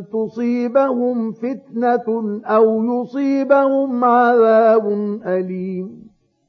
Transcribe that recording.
تصيبهم فتنة أو يصيبهم عذاب أليم.